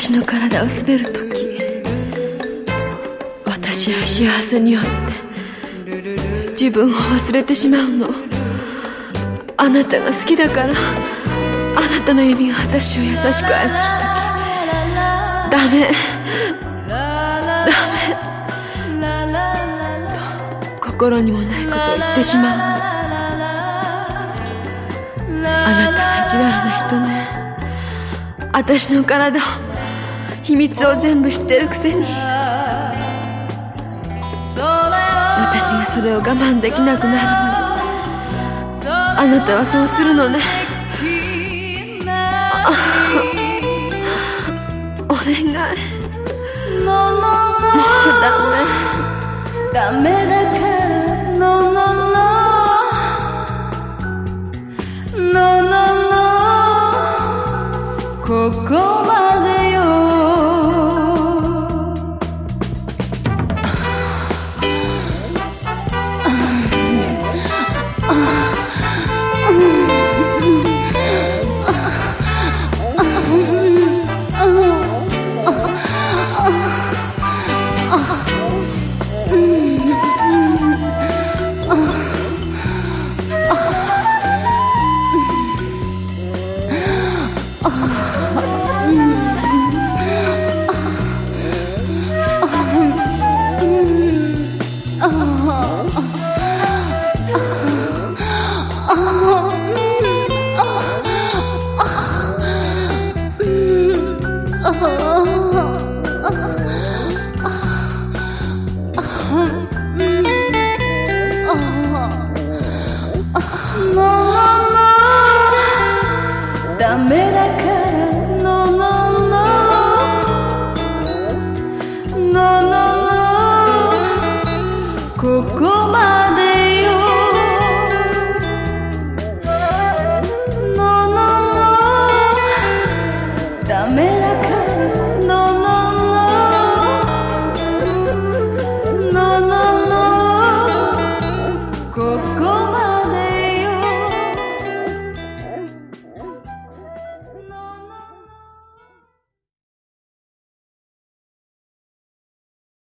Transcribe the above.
私の体を滑るとき私は幸せによって自分を忘れてしまうの。あなたが好きだからあなたの指が私を優しく愛するときダメ。ダメ。と心にもないことを言ってしまう。のあなたは意地悪な人ね。私の体を秘密を全部知ってるくせに。私がそれを我慢できなくなるまであなたはそうするのね。お願い。もうダメ。ダメだから。No no no No no no ここまで。よ雨だからのののののの」「ここまでよののの」「ダメだからのの」